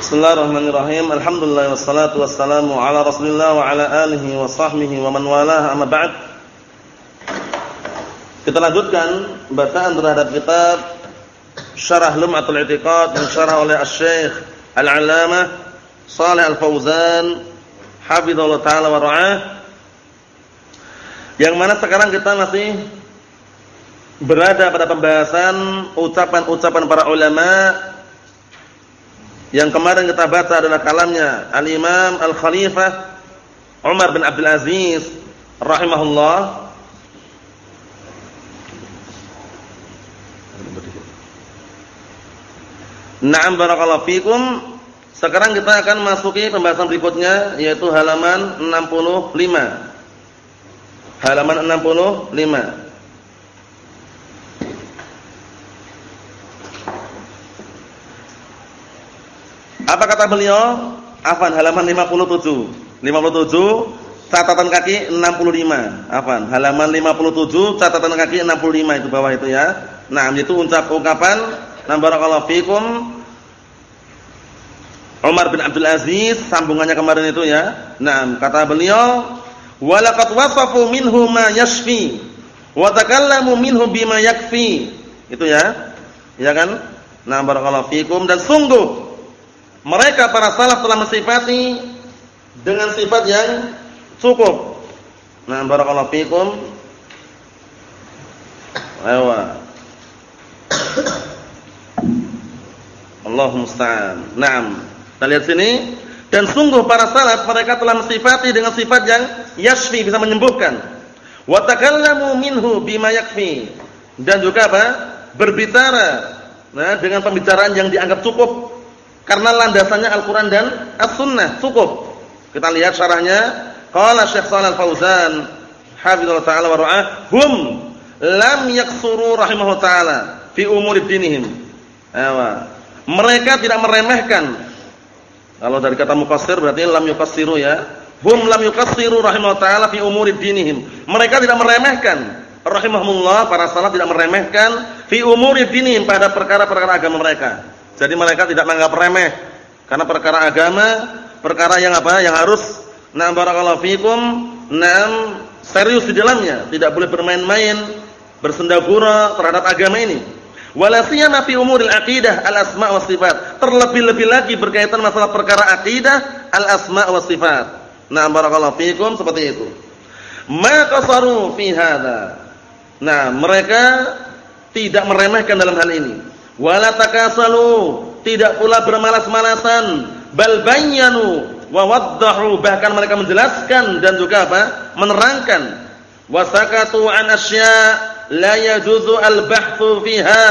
Bismillahirrahmanirrahim. Alhamdulillah wassalatu wassalamu ala Rasulillah wa ala alihi wa sahbihi wa man walah amma ba'd. Kita lanjutkan bacaan terhadap kitab Syarah Lum'atul I'tiqad yang syarah oleh Asy-Syaikh Al-'Allamah Shalih Al-Fauzan hafizallahu taala wa ra'ah. Yang mana sekarang kita masih berada pada pembahasan ucapan-ucapan para ulama yang kemarin kita baca adalah kalamnya Al-Imam Al-Khalifah Umar bin Abdul Aziz rahimahullah. Naam barakallahu fikum. Sekarang kita akan masuki pembahasan berikutnya yaitu halaman 65. Halaman 65. Apa kata beliau? Afan halaman 57. 57 catatan kaki 65. Afan halaman 57 catatan kaki 65 itu bawah itu ya. Nah, itu ucap ungkapan barakallahu fikum Umar bin Abdul Aziz sambungannya kemarin itu ya. Nah, kata beliau walaqad wasafu minhu ma yashfi wa takallamu minhu bima yakfi. Itu ya. Ya kan? Nah, barakallahu fikum dan sungguh mereka para salaf telah mensifati dengan sifat yang cukup. Nah, barakallahu fikum. Ayo. Allahu musta'an. Naam. Kita lihat sini dan sungguh para salaf mereka telah mensifati dengan sifat yang yashfi bisa menyembuhkan. Wa takallamu minhu bima yakfi. Dan juga apa? Berbicara nah dengan pembicaraan yang dianggap cukup karena landasannya Al-Qur'an dan As-Sunnah, cukup. Kita lihat syarahnya, qala Syekh Shalal Fauzan, hafizallahu taala wa ra'ah, hum lam yaksuru rahimahu taala fi umuri dinihim. Ewa. Mereka tidak meremehkan. Kalau dari kata mufassir berarti lam yukassiru ya. Hum lam yukassiru rahimahu taala fi umuri dinihim. Mereka tidak meremehkan. Rahimahumullah para salaf tidak meremehkan fi umuri dinihim pada perkara-perkara agama mereka. Jadi mereka tidak menganggap remeh karena perkara agama, perkara yang apa? Yang harus na'am barakallahu fikum, na'am serius di dalamnya, tidak boleh bermain-main, bersendagura terhadap agama ini. Wala siyama fi umuril aqidah al-asma' was sifat. Terlebih-lebih lagi berkaitan masalah perkara akidah al-asma' was sifat. Na'am barakallahu fikum seperti itu. Ma qasaru fi hadza. Nah, mereka tidak meremehkan dalam hal ini wala takasalu tidak pula bermalas-malasan. Bal bayyanu wa waddahu bahkan mereka menjelaskan dan juga apa? Menerangkan. Wasakatu an asya la yajuzu al bahthu fiha.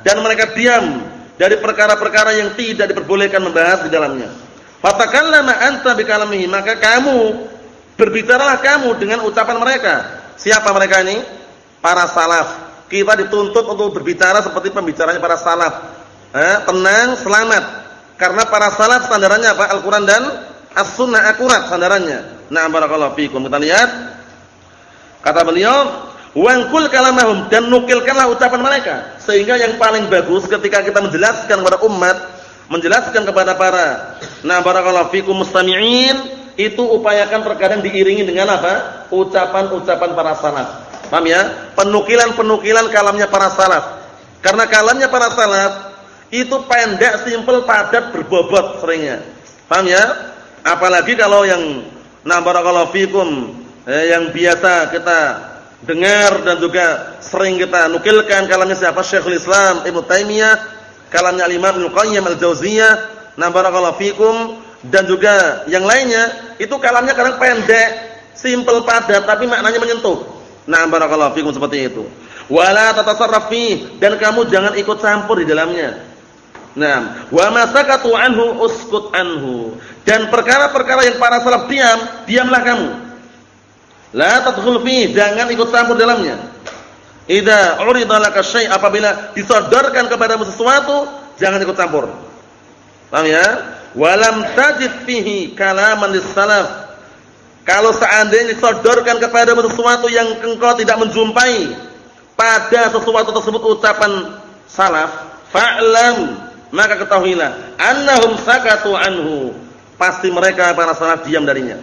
Dan mereka diam dari perkara-perkara yang tidak diperbolehkan membahas di dalamnya. Fatakallama anta bikalamihi maka kamu berbicaralah kamu dengan ucapan mereka. Siapa mereka ini? Para salaf kita dituntut untuk berbicara seperti pembicaranya para salaf. Eh, tenang, selamat. Karena para salaf standarannya apa? Al-Qur'an dan As-Sunnah akurat standarannya. Nah, barakallahu fikum. Kita lihat kata beliau, "Wangkul kalamahum" dan nukilkanlah ucapan mereka. Sehingga yang paling bagus ketika kita menjelaskan kepada umat, menjelaskan kepada para nah barakallahu fikum mustami'in, itu upayakan terkadang diiringi dengan apa? Ucapan-ucapan para salaf. Paham ya? Penukilan-penukilan kalamnya para salaf. Karena kalamnya para salaf itu pendek, simpel, padat, berbobot seringnya. Paham ya? Apalagi kalau yang nah barakallahu fikum eh, yang biasa kita dengar dan juga sering kita nukilkan kalamnya siapa Syekhul Islam Ibnu Taimiyah, kalamnya Al-Imam Ibnu Qayyim Al-Jauziyah, nah barakallahu fikum dan juga yang lainnya itu kalamnya kadang pendek, simpel, padat tapi maknanya menyentuh. Nah, barakallahu fikum seperti itu. Wala tatasarraf fi dan kamu jangan ikut campur di dalamnya. Nah, wa masakatu anhu uskut anhu. Dan perkara-perkara yang para salaf diam, diamlah kamu. La tadkhul fi, jangan ikut campur dalamnya. Idza urida laka syai' apabila disodorkan kepadamu sesuatu, jangan ikut campur. Paham ya? Walam tajid fihi kalaman lis-salaf kalau seandainya disodorkan kepada sesuatu yang engkau tidak menjumpai pada sesuatu tersebut ucapan salaf, fa'lam maka ketahuilah annahum sakatu anhu. Pasti mereka para salaf diam darinya.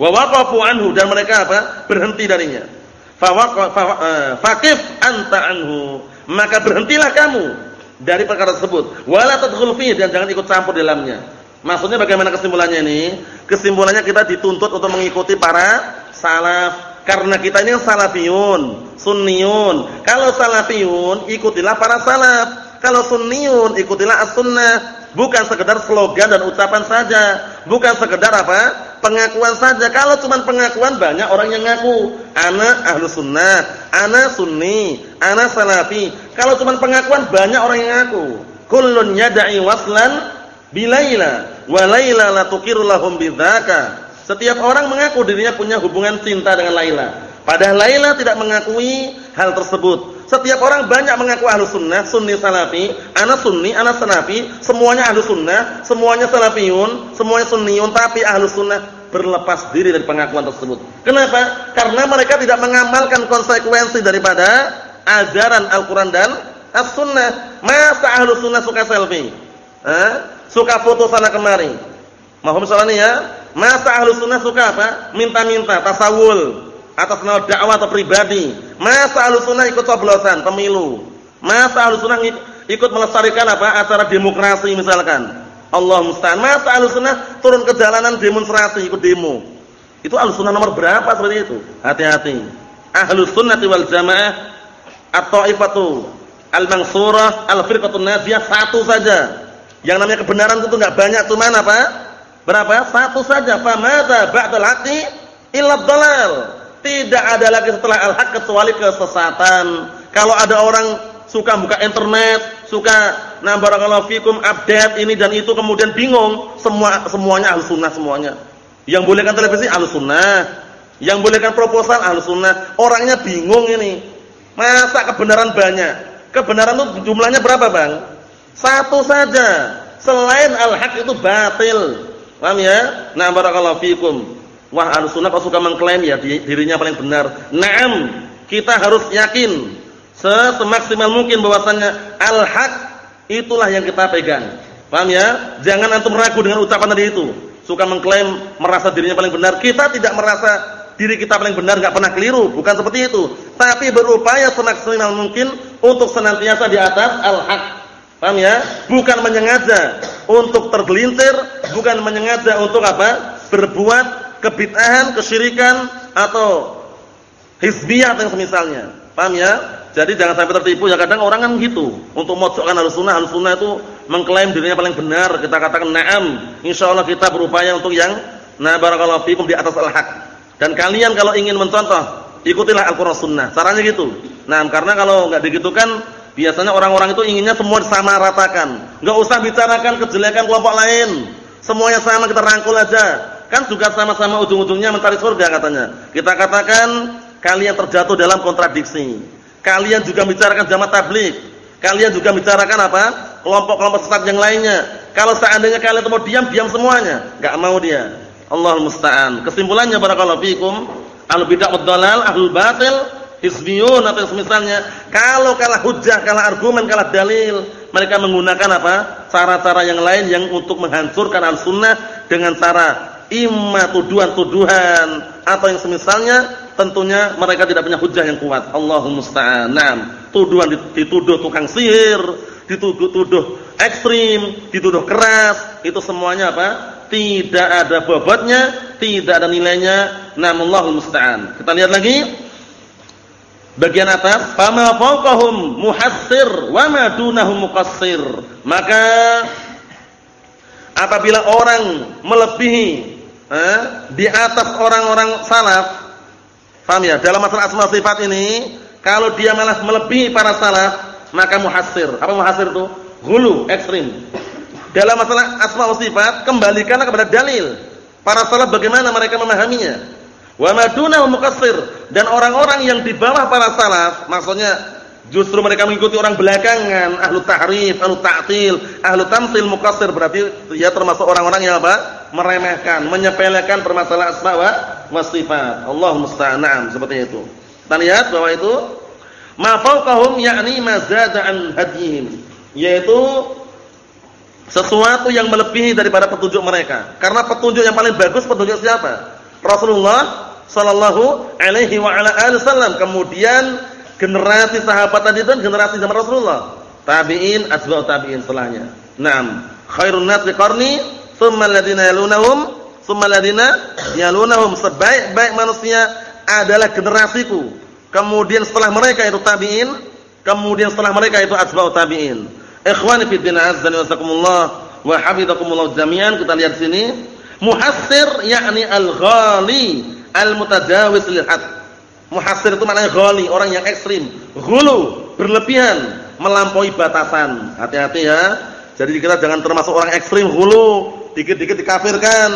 Wa waqafu anhu dan mereka apa? berhenti darinya. Fa eh, anta anhu. Maka berhentilah kamu dari perkara tersebut. Wala tadkhul dan jangan ikut campur dalamnya. Maksudnya bagaimana kesimpulannya ini? Kesimpulannya kita dituntut untuk mengikuti para salaf karena kita ini salafiyun, sunniyun. Kalau salafiyun ikutilah para salaf. Kalau sunniyun ikutilah as-sunnah. Bukan sekedar slogan dan ucapan saja. Bukan sekedar apa? Pengakuan saja. Kalau cuma pengakuan banyak orang yang ngaku. Ana ahlu sunnah. Ana sunni. Ana salafi. Kalau cuma pengakuan banyak orang yang ngaku. Kullun yada'i waslan bilaila. Walaila la tukiru lahum bidzaka. Setiap orang mengaku dirinya punya hubungan cinta dengan Laila. Padahal Laila tidak mengakui hal tersebut. Setiap orang banyak mengaku ahlu sunnah, sunni salafi, anak sunni, anak salafi, semuanya ahlu sunnah, semuanya salafiyun, semuanya sunniyun, tapi ahlu sunnah berlepas diri dari pengakuan tersebut. Kenapa? Karena mereka tidak mengamalkan konsekuensi daripada ajaran Al-Quran dan As-Sunnah. Masa ahlu sunnah suka selfie? Eh? Suka foto sana kemari? Mohon misalnya ya. Masa ahlu sunnah suka apa? Minta-minta, tasawul atas nama dakwah atau pribadi. Masa Ahlussunnah ikut coblosan pemilu. Masa Ahlussunnah ikut melestarikan apa? acara demokrasi misalkan. Allah musta'an. Masa Ahlussunnah turun ke jalanan demonstrasi ikut demo. Itu Ahlussunnah nomor berapa seperti itu? Hati-hati. Ahlussunnah wal Jamaah at-taifatu al-mansurah al-firqatun najiyah satu saja. Yang namanya kebenaran itu enggak banyak cuman apa? Berapa? Satu saja. Famadza ba'dal haqqi illa dhalal. Tidak ada lagi setelah al-haq kecuali kesesatan. Kalau ada orang suka buka internet, suka nah barakallahu fikum update ini dan itu kemudian bingung, semua semuanya ahlu sunnah semuanya. Yang bolehkan televisi ahlu sunnah, yang bolehkan proposal ahlu sunnah. Orangnya bingung ini. Masa kebenaran banyak? Kebenaran itu jumlahnya berapa, Bang? Satu saja. Selain al-haq itu batil. Paham ya? Nah barakallahu fikum. Wah sunnah kok suka mengklaim ya dirinya paling benar. Naam, kita harus yakin semaksimal mungkin bahwasannya al-haq itulah yang kita pegang. Paham ya? Jangan antum ragu dengan ucapan tadi itu. Suka mengklaim merasa dirinya paling benar. Kita tidak merasa diri kita paling benar, enggak pernah keliru, bukan seperti itu. Tapi berupaya semaksimal mungkin untuk senantiasa di atas al-haq. Paham ya? Bukan menyengaja untuk tergelintir, bukan menyengaja untuk apa? Berbuat kebid'ahan, kesyirikan atau hizbiyah yang semisalnya. Paham ya? Jadi jangan sampai tertipu ya kadang orang kan gitu. Untuk mojokkan Ahlussunnah, Ahlussunnah itu mengklaim dirinya paling benar. Kita katakan na'am. Insyaallah kita berupaya untuk yang na barakallahu fikum di atas al-haq. Dan kalian kalau ingin mencontoh, ikutilah Al-Qur'an Sunnah. Caranya gitu. Nah, karena kalau enggak digitukan biasanya orang-orang itu inginnya semua sama ratakan. Enggak usah bicarakan kejelekan kelompok lain. Semuanya sama kita rangkul aja. Kan juga sama-sama ujung-ujungnya mencari surga katanya. Kita katakan kalian terjatuh dalam kontradiksi. Kalian juga bicarakan jamaah tablik. Kalian juga bicarakan apa? Kelompok-kelompok sesat yang lainnya. Kalau seandainya kalian mau diam, diam semuanya. Enggak mau dia. Allah musta'an. Kesimpulannya barakallahu fikum, al bid'ah wad dalal, ahlul batil, hizbiyun atau semisalnya. Kalau kalah hujah, kalah argumen, kalah dalil, mereka menggunakan apa? Cara-cara yang lain yang untuk menghancurkan al-sunnah dengan cara imma tuduhan-tuduhan atau yang semisalnya tentunya mereka tidak punya hujah yang kuat. Allahumma tuduhan dituduh tukang sihir, dituduh-tuduh ekstrim, dituduh keras, itu semuanya apa? Tidak ada bobotnya, tidak ada nilainya. Namallahul musta'an. Kita lihat lagi bagian atas, fama fawqahum muhassir wa ma dunahum muqassir. Maka apabila orang melebihi eh, di atas orang-orang salaf. Paham ya? Dalam masalah asma sifat ini, kalau dia malah melebihi para salaf, maka muhasir. Apa muhasir itu? Hulu, ekstrim. Dalam masalah asma sifat, kembalikanlah kepada dalil. Para salaf bagaimana mereka memahaminya? Wa maduna mukassir dan orang-orang yang di bawah para salaf, maksudnya Justru mereka mengikuti orang belakangan, ahlu tahrif, ahlu ta'til, ahlu tamsil muqassir berarti ya termasuk orang-orang yang apa? meremehkan, menyepelekan permasalahan asma wa sifat. Allah musta'an seperti itu. Kita lihat bahwa itu ma fawqahum yakni ma zada an hadihim, yaitu sesuatu yang melebihi daripada petunjuk mereka. Karena petunjuk yang paling bagus petunjuk siapa? Rasulullah sallallahu alaihi wa ala alihi wasallam. Kemudian generasi sahabat tadi itu generasi zaman Rasulullah. Tabi'in, asba'ut tabi'in setelahnya. Naam, khairun nas qarni, tsumma alladziina yalunahum, tsumma alladziina yalunahum. Sebaik-baik manusia adalah generasiku. Kemudian setelah mereka itu tabi'in, kemudian setelah mereka itu asba'ut tabi'in. Ikhwani fi din azza wa jazakumullah wa hafizakumullah jami'an kita lihat sini muhassir yakni al-ghali al-mutajawiz lil had. Muhassir itu maknanya ghali, orang yang ekstrim, ghulu, berlebihan, melampaui batasan. Hati-hati ya. Jadi kita jangan termasuk orang ekstrim ghulu, dikit-dikit dikafirkan,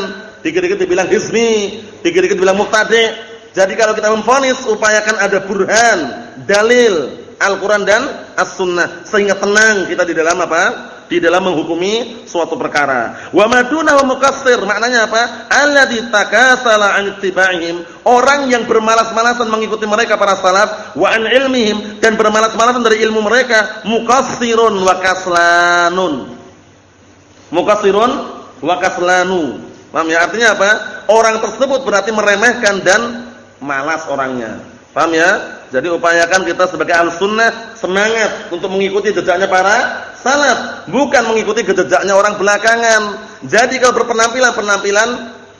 dikit-dikit dibilang hizmi, dikit-dikit dibilang muqtadi. Jadi kalau kita memfonis upayakan ada burhan, dalil, Al-Quran dan As-Sunnah sehingga tenang kita di dalam apa? Di dalam menghukumi suatu perkara. Wa maduna wa mukassir maknanya apa? Alladzi takasala an orang yang bermalas-malasan mengikuti mereka para salaf, wa an ilmihim dan bermalas-malasan dari ilmu mereka, mukassirun wa kaslanun. Mukassirun wa kaslanu. Paham ya? Artinya apa? Orang tersebut berarti meremehkan dan malas orangnya. Paham ya? Jadi upayakan kita sebagai al-sunnah semangat untuk mengikuti jejaknya para salaf, bukan mengikuti jejaknya orang belakangan. Jadi kalau berpenampilan penampilan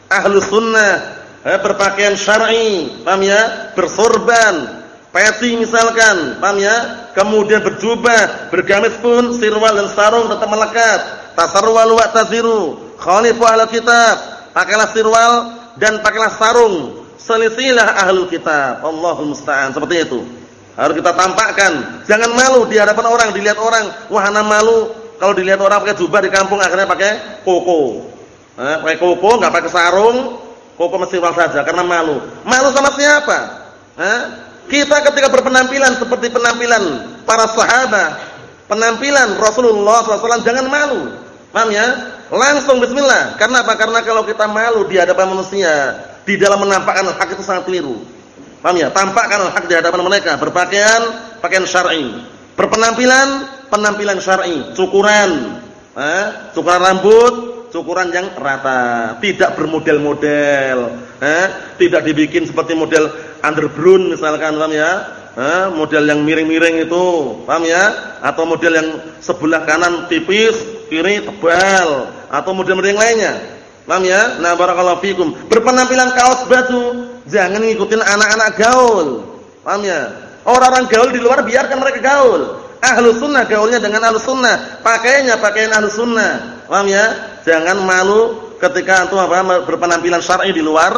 ahlu sunnah, eh, berpakaian syar'i, paham ya? Bersorban, peti misalkan, paham ya? Kemudian berjubah, bergamis pun sirwal dan sarung tetap melekat. Tasarwal wa taziru, khalifu ahli kitab. Pakailah sirwal dan pakailah sarung Selisilah ahlul kitab. Allahul musta'an. Seperti itu. Harus kita tampakkan. Jangan malu di hadapan orang, dilihat orang. Wahana malu kalau dilihat orang pakai jubah di kampung akhirnya pakai koko. Eh, pakai koko, enggak pakai sarung, koko mesti wal saja karena malu. Malu sama siapa? Eh? Kita ketika berpenampilan seperti penampilan para sahabat, penampilan Rasulullah SAW jangan malu. Paham ya? Langsung bismillah. Karena apa? Karena kalau kita malu di hadapan manusia, di dalam menampakkan hak itu sangat keliru. Paham ya? Tampakkan hak di hadapan mereka, berpakaian pakaian syar'i. Berpenampilan penampilan syar'i, cukuran, eh, cukuran rambut, cukuran yang rata, tidak bermodel-model, eh, tidak dibikin seperti model underbrown misalkan, paham ya? Eh, model yang miring-miring itu, paham ya? Atau model yang sebelah kanan tipis, kiri tebal, atau model-model yang lainnya. Paham ya? Nah, barakallahu fikum. Berpenampilan kaos baju, jangan ngikutin anak-anak gaul. Paham ya? Orang-orang gaul di luar biarkan mereka gaul. Ahlu sunnah gaulnya dengan ahlu sunnah. Pakaiannya pakaian ahlu sunnah. Paham ya? Jangan malu ketika antum apa berpenampilan syar'i di luar,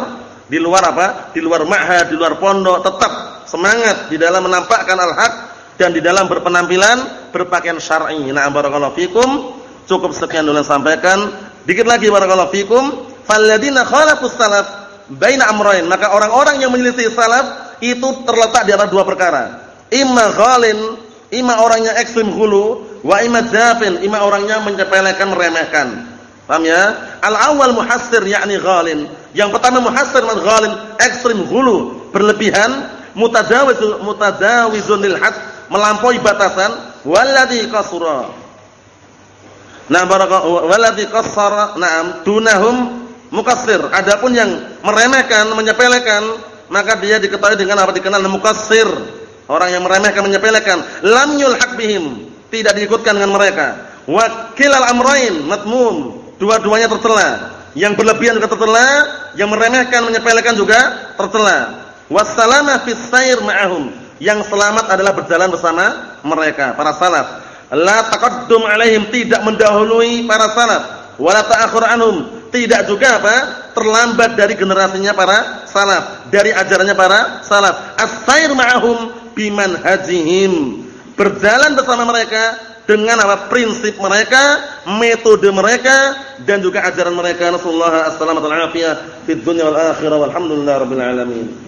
di luar apa? Di luar ma'had, di luar pondok, tetap semangat di dalam menampakkan al-haq dan di dalam berpenampilan berpakaian syar'i. Nah, barakallahu fikum. Cukup sekian dulu sampaikan. Dikit lagi barakallahu fikum, falladzina khalaqus salaf baina amrayn, maka orang-orang yang menyelisih salaf itu terletak di antara dua perkara. Imma ghalin, imma orangnya ekstrim hulu, wa imma jafin, imma orangnya menyepelekan meremehkan. Paham ya? Al-awwal muhassir yakni ghalin. Yang pertama muhassir man ghalin, ekstrim hulu, berlebihan, mutajawizun mutajawizun lil had, melampaui batasan, walladzi qasura Nah barakallahu walladzi qassara na'am dunahum mukassir. Adapun yang meremehkan, menyepelekan, maka dia diketahui dengan apa dikenal mukassir. Orang yang meremehkan, menyepelekan, lam yulhaq bihim, tidak diikutkan dengan mereka. Wa kilal amrayn matmum, dua-duanya tercela. Yang berlebihan juga tercela, yang meremehkan, menyepelekan juga tercela. Wassalamah fis sair ma'ahum. Yang selamat adalah berjalan bersama mereka, para salaf la taqaddum alaihim tidak mendahului para salaf wala ta'akhur anhum tidak juga apa? Terlambat dari generasinya para salaf dari ajarannya para salaf. As-sair biman hajihim berjalan bersama mereka dengan apa? Prinsip mereka metode mereka dan juga ajaran mereka. Nasallahu alaihi wasallam fid dunya wal akhirah. Alamin